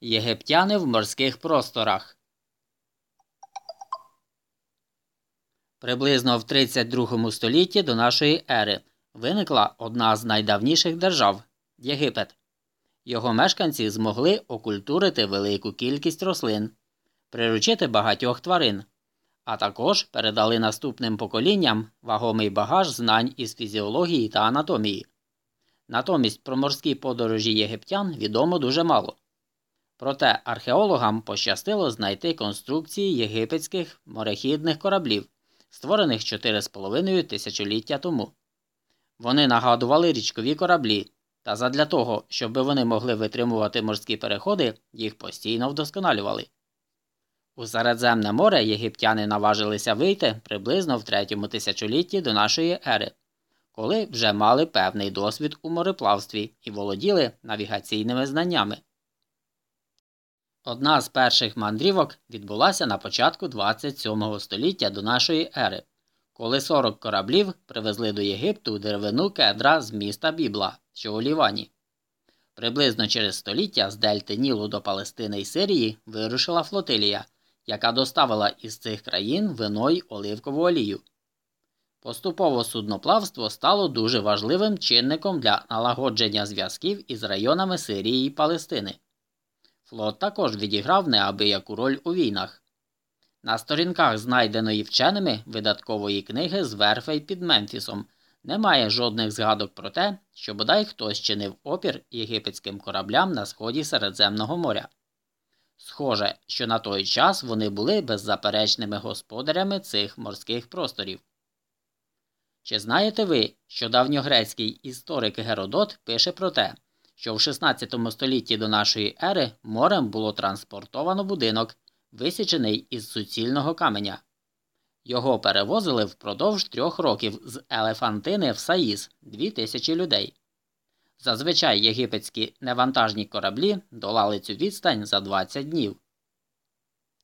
Єгиптяни в морських просторах. Приблизно в 32 столітті до нашої ери виникла одна з найдавніших держав Єгипет. Його мешканці змогли окультурити велику кількість рослин, приручити багатьох тварин, а також передали наступним поколінням вагомий багаж знань із фізіології та анатомії. Натомість про морські подорожі єгиптян відомо дуже мало. Проте археологам пощастило знайти конструкції єгипетських морехідних кораблів, створених 4,5 тисячоліття тому. Вони нагадували річкові кораблі, та задля того, щоб вони могли витримувати морські переходи, їх постійно вдосконалювали. У Середземне море єгиптяни наважилися вийти приблизно в третьому тисячолітті до нашої ери, коли вже мали певний досвід у мореплавстві і володіли навігаційними знаннями. Одна з перших мандрівок відбулася на початку 27 століття до нашої ери, коли 40 кораблів привезли до Єгипту деревину кедра з міста Бібла, що у Лівані. Приблизно через століття з Дельти Нілу до Палестини й Сирії вирушила флотилія, яка доставила із цих країн вино й оливкову олію. Поступово судноплавство стало дуже важливим чинником для налагодження зв'язків із районами Сирії й Палестини. Флот також відіграв неабияку роль у війнах. На сторінках знайденої вченими видаткової книги з верфей під Мемфісом немає жодних згадок про те, що бодай хтось чинив опір єгипетським кораблям на сході Середземного моря. Схоже, що на той час вони були беззаперечними господарями цих морських просторів. Чи знаєте ви, що давньогрецький історик Геродот пише про те, що в 16 столітті до нашої ери морем було транспортовано будинок, висічений із суцільного каменя. Його перевозили впродовж трьох років з Елефантини в Саїс дві тисячі людей. Зазвичай єгипетські невантажні кораблі долали цю відстань за 20 днів.